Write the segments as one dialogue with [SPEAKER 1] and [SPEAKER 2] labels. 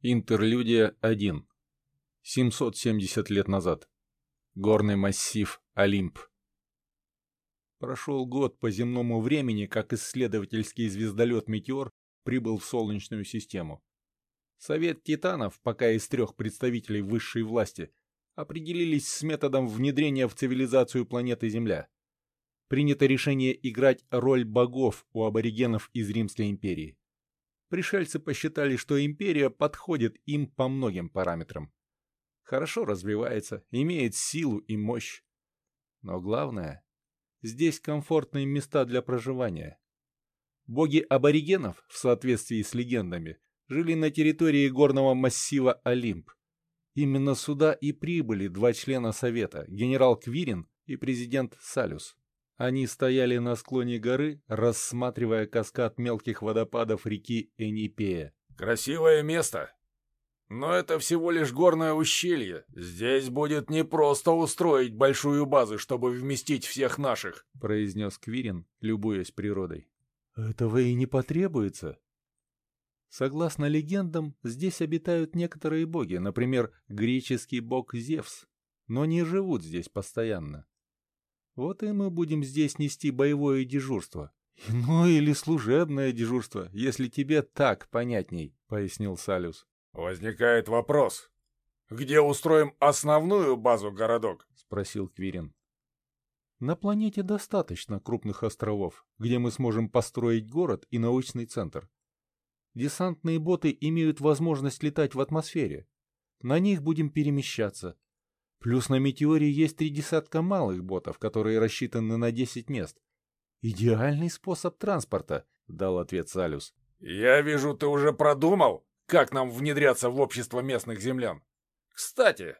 [SPEAKER 1] Интерлюдия 1. 770 лет назад. Горный массив Олимп. Прошел год по земному времени, как исследовательский звездолет «Метеор» прибыл в Солнечную систему. Совет титанов, пока из трех представителей высшей власти, определились с методом внедрения в цивилизацию планеты Земля. Принято решение играть роль богов у аборигенов из Римской империи. Пришельцы посчитали, что империя подходит им по многим параметрам. Хорошо развивается, имеет силу и мощь. Но главное, здесь комфортные места для проживания. Боги аборигенов, в соответствии с легендами, жили на территории горного массива Олимп. Именно сюда и прибыли два члена Совета, генерал Квирин и президент Салюс. Они стояли на склоне горы, рассматривая каскад мелких водопадов реки Энипея.
[SPEAKER 2] «Красивое место. Но это всего лишь горное ущелье. Здесь будет непросто устроить большую базу, чтобы вместить всех наших», —
[SPEAKER 1] произнес Квирин, любуясь природой. «Этого и не потребуется», Согласно легендам, здесь обитают некоторые боги, например, греческий бог Зевс, но не живут здесь постоянно. Вот и мы будем здесь нести боевое дежурство. Ну или служебное дежурство, если тебе так понятней, пояснил Салюс.
[SPEAKER 2] Возникает вопрос. Где устроим основную базу городок?
[SPEAKER 1] Спросил Квирин. На планете достаточно крупных островов, где мы сможем построить город и научный центр. Десантные боты имеют возможность летать в атмосфере. На них будем перемещаться. Плюс на «Метеоре» есть три десятка малых ботов, которые рассчитаны на 10 мест. «Идеальный способ транспорта», — дал ответ Салюс.
[SPEAKER 2] «Я вижу, ты уже продумал, как нам внедряться в общество местных землян. Кстати,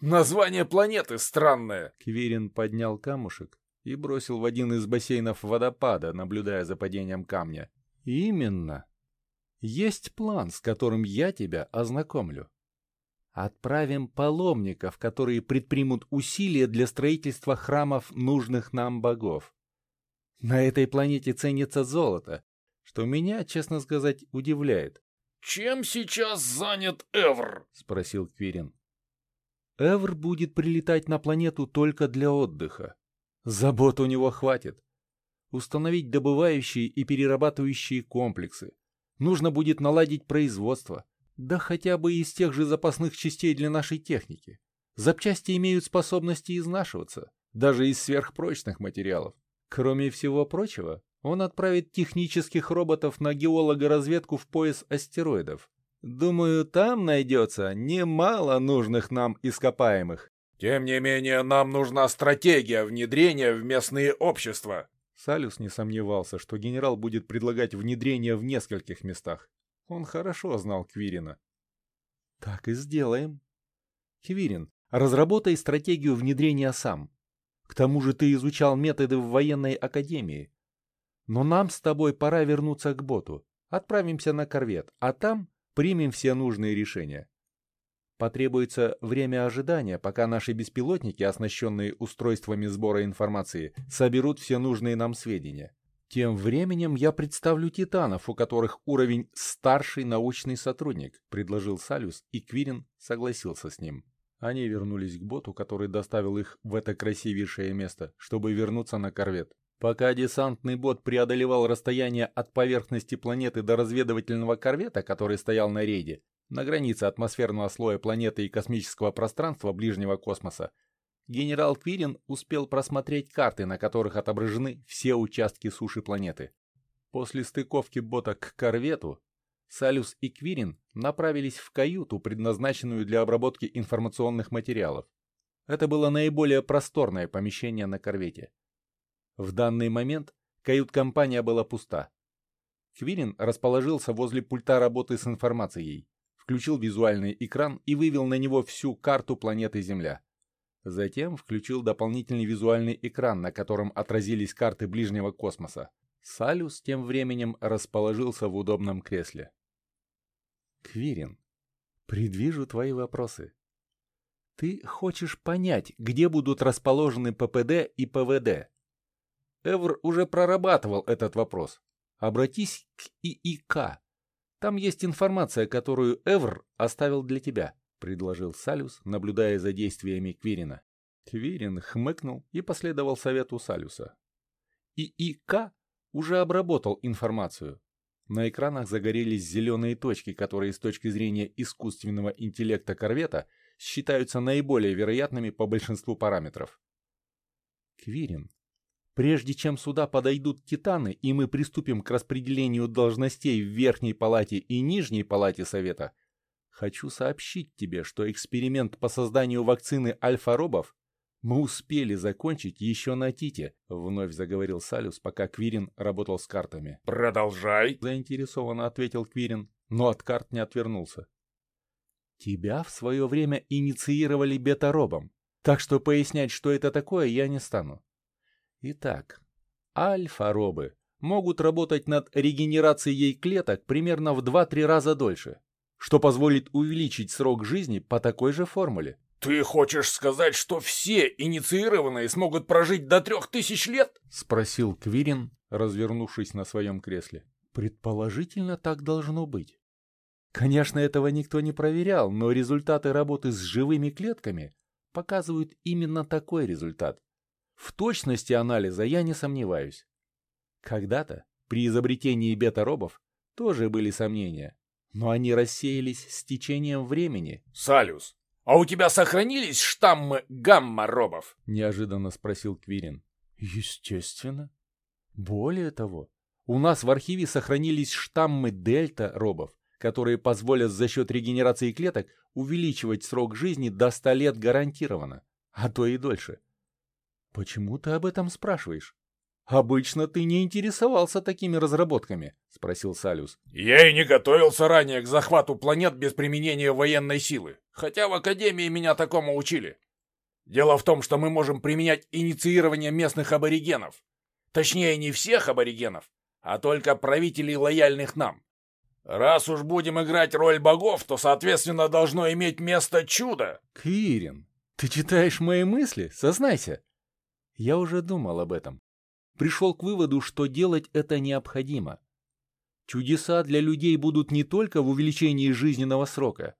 [SPEAKER 2] название планеты странное».
[SPEAKER 1] Квирин поднял камушек и бросил в один из бассейнов водопада, наблюдая за падением камня. «Именно. Есть план, с которым я тебя ознакомлю. Отправим паломников, которые предпримут усилия для строительства храмов нужных нам богов. На этой планете ценится золото, что меня, честно сказать, удивляет.
[SPEAKER 2] «Чем сейчас занят Эвр?»
[SPEAKER 1] — спросил Квирин. Эвр будет прилетать на планету только для отдыха. Забот у него хватит. Установить добывающие и перерабатывающие комплексы. Нужно будет наладить производство. Да хотя бы из тех же запасных частей для нашей техники. Запчасти имеют способности изнашиваться, даже из сверхпрочных материалов. Кроме всего прочего, он отправит технических роботов на геологоразведку в пояс астероидов. Думаю, там найдется немало нужных нам ископаемых.
[SPEAKER 2] Тем не менее, нам нужна стратегия внедрения в местные общества.
[SPEAKER 1] Салюс не сомневался, что генерал будет предлагать внедрение в нескольких местах. Он хорошо знал Квирина. Так и сделаем. Квирин, разработай стратегию внедрения сам. К тому же ты изучал методы в военной академии. Но нам с тобой пора вернуться к боту. Отправимся на корвет, а там примем все нужные решения. Потребуется время ожидания, пока наши беспилотники, оснащенные устройствами сбора информации, соберут все нужные нам сведения. Тем временем я представлю титанов, у которых уровень «старший научный сотрудник», предложил Салюс, и Квирин согласился с ним. Они вернулись к боту, который доставил их в это красивейшее место, чтобы вернуться на корвет. Пока десантный бот преодолевал расстояние от поверхности планеты до разведывательного корвета, который стоял на рейде, на границе атмосферного слоя планеты и космического пространства ближнего космоса, генерал Квирин успел просмотреть карты, на которых отображены все участки суши планеты. После стыковки бота к корвету, Салюс и Квирин направились в каюту, предназначенную для обработки информационных материалов. Это было наиболее просторное помещение на корвете. В данный момент кают-компания была пуста. Квирин расположился возле пульта работы с информацией, включил визуальный экран и вывел на него всю карту планеты Земля. Затем включил дополнительный визуальный экран, на котором отразились карты ближнего космоса. Салюс тем временем расположился в удобном кресле. «Квирин, предвижу твои вопросы. Ты хочешь понять, где будут расположены ППД и ПВД?» Эвр уже прорабатывал этот вопрос. Обратись к ИИК. Там есть информация, которую Эвр оставил для тебя», — предложил Салюс, наблюдая за действиями Квирина. Квирин хмыкнул и последовал совету Салюса. ИИК уже обработал информацию. На экранах загорелись зеленые точки, которые с точки зрения искусственного интеллекта корвета считаются наиболее вероятными по большинству параметров. Квирин, прежде чем сюда подойдут титаны и мы приступим к распределению должностей в Верхней Палате и Нижней Палате Совета, хочу сообщить тебе, что эксперимент по созданию вакцины альфа-робов мы успели закончить еще на Тите, вновь заговорил Салюс, пока Квирин работал с картами.
[SPEAKER 2] Продолжай,
[SPEAKER 1] заинтересованно ответил Квирин, но от карт не отвернулся. Тебя в свое время инициировали бета-робом, так что пояснять, что это такое, я не стану. Итак, альфа-робы могут работать над регенерацией клеток примерно в 2-3 раза дольше, что позволит увеличить срок жизни по такой же формуле.
[SPEAKER 2] «Ты хочешь сказать, что все инициированные смогут прожить до трех тысяч лет?»
[SPEAKER 1] — спросил Квирин, развернувшись на своем кресле. «Предположительно, так должно быть. Конечно, этого никто не проверял, но результаты работы с живыми клетками показывают именно такой результат. В точности анализа я не сомневаюсь. Когда-то, при изобретении бета-робов, тоже были сомнения, но они рассеялись с течением времени.
[SPEAKER 2] «Салюс, «А у тебя сохранились штаммы гамма-робов?»
[SPEAKER 1] — неожиданно спросил Квирин. «Естественно. Более того, у нас в архиве сохранились штаммы дельта-робов, которые позволят за счет регенерации клеток увеличивать срок жизни до 100 лет гарантированно, а то и дольше. Почему ты об этом спрашиваешь? «Обычно ты не интересовался такими разработками», — спросил Салюс.
[SPEAKER 2] «Я и не готовился ранее к захвату планет без применения военной силы, хотя в Академии меня такому учили. Дело в том, что мы можем применять инициирование местных аборигенов. Точнее, не всех аборигенов, а только правителей, лояльных нам. Раз уж будем играть роль богов, то, соответственно, должно иметь место чудо».
[SPEAKER 1] «Кирин, ты читаешь мои мысли? Сознайся». Я уже думал об этом пришел к выводу, что делать это необходимо. Чудеса для людей будут не только в увеличении жизненного срока.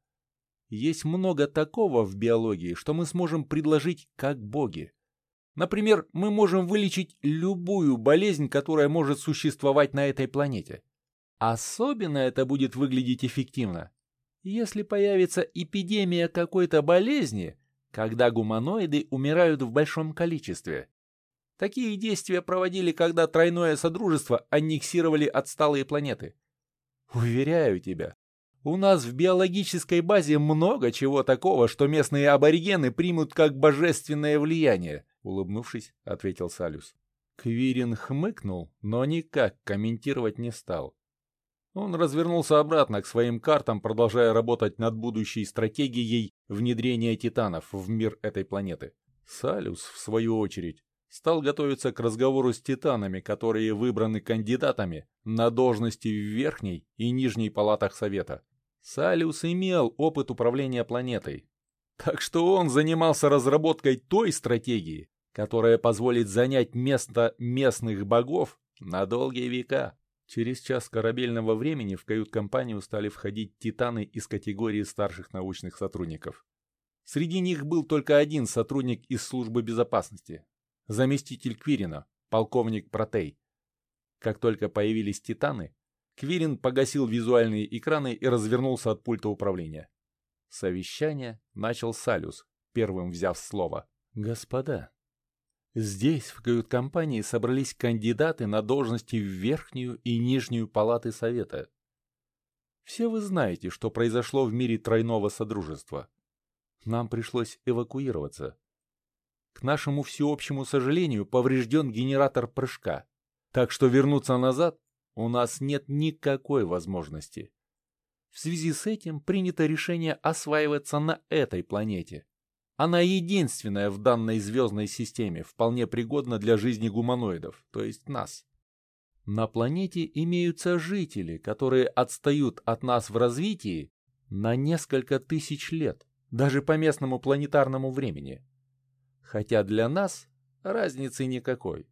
[SPEAKER 1] Есть много такого в биологии, что мы сможем предложить как боги. Например, мы можем вылечить любую болезнь, которая может существовать на этой планете. Особенно это будет выглядеть эффективно, если появится эпидемия какой-то болезни, когда гуманоиды умирают в большом количестве. Такие действия проводили, когда тройное содружество аннексировали отсталые планеты. Уверяю тебя, у нас в биологической базе много чего такого, что местные аборигены примут как божественное влияние, улыбнувшись, ответил Салюс. Квирин хмыкнул, но никак комментировать не стал. Он развернулся обратно к своим картам, продолжая работать над будущей стратегией внедрения титанов в мир этой планеты. Салюс, в свою очередь, стал готовиться к разговору с титанами, которые выбраны кандидатами на должности в верхней и нижней палатах Совета. Салиус имел опыт управления планетой, так что он занимался разработкой той стратегии, которая позволит занять место местных богов на долгие века. Через час корабельного времени в кают-компанию стали входить титаны из категории старших научных сотрудников. Среди них был только один сотрудник из службы безопасности, заместитель Квирина, полковник Протей. Как только появились титаны, Квирин погасил визуальные экраны и развернулся от пульта управления. Совещание начал Салюс, первым взяв слово. «Господа, здесь, в кают-компании, собрались кандидаты на должности в верхнюю и нижнюю палаты Совета. Все вы знаете, что произошло в мире тройного содружества. Нам пришлось эвакуироваться. К нашему всеобщему сожалению, поврежден генератор прыжка, так что вернуться назад у нас нет никакой возможности. В связи с этим принято решение осваиваться на этой планете. Она единственная в данной звездной системе, вполне пригодна для жизни гуманоидов, то есть нас. На планете имеются жители, которые отстают от нас в развитии на несколько тысяч лет, даже по местному планетарному времени хотя для нас разницы никакой.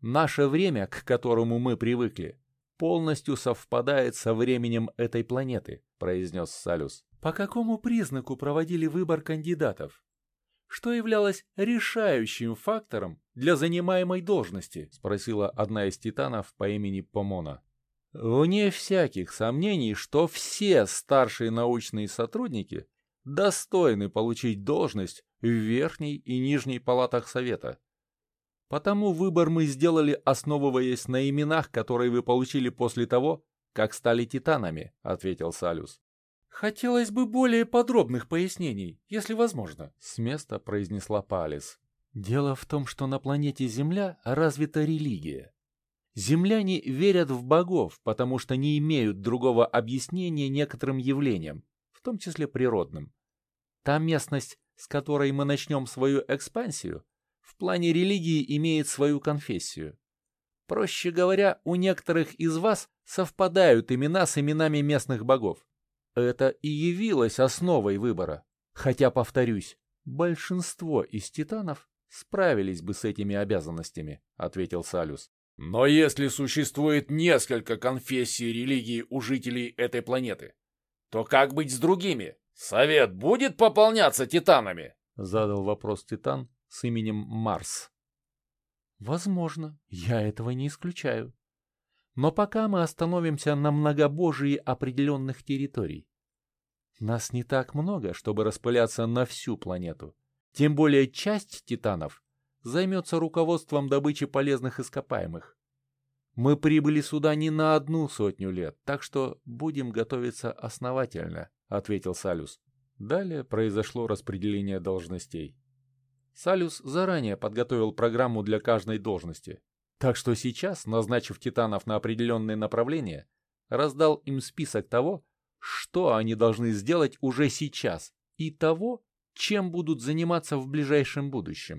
[SPEAKER 1] Наше время, к которому мы привыкли, полностью совпадает со временем этой планеты», — произнес Салюс. «По какому признаку проводили выбор кандидатов? Что являлось решающим фактором для занимаемой должности?» — спросила одна из титанов по имени Помона. Вне всяких сомнений, что все старшие научные сотрудники достойны получить должность в верхней и нижней палатах Совета. Потому выбор мы сделали, основываясь на именах, которые вы получили после того, как стали титанами, ответил Салюс. Хотелось бы более подробных пояснений, если возможно, с места произнесла Палис. Дело в том, что на планете Земля развита религия. Земляне верят в богов, потому что не имеют другого объяснения некоторым явлениям, в том числе природным. Та местность, с которой мы начнем свою экспансию, в плане религии имеет свою конфессию. Проще говоря, у некоторых из вас совпадают имена с именами местных богов. Это и явилось основой выбора. Хотя, повторюсь, большинство из титанов справились бы с этими обязанностями, ответил Салюс.
[SPEAKER 2] Но если существует несколько конфессий религии у жителей этой планеты, то как быть с другими? Совет будет пополняться титанами?
[SPEAKER 1] Задал вопрос титан с именем Марс. Возможно, я этого не исключаю. Но пока мы остановимся на многобожии определенных территорий. Нас не так много, чтобы распыляться на всю планету. Тем более часть титанов займется руководством добычи полезных ископаемых. Мы прибыли сюда не на одну сотню лет, так что будем готовиться основательно, — ответил Салюс. Далее произошло распределение должностей. Салюс заранее подготовил программу для каждой должности. Так что сейчас, назначив титанов на определенные направления, раздал им список того, что они должны сделать уже сейчас, и того, чем будут заниматься в ближайшем будущем.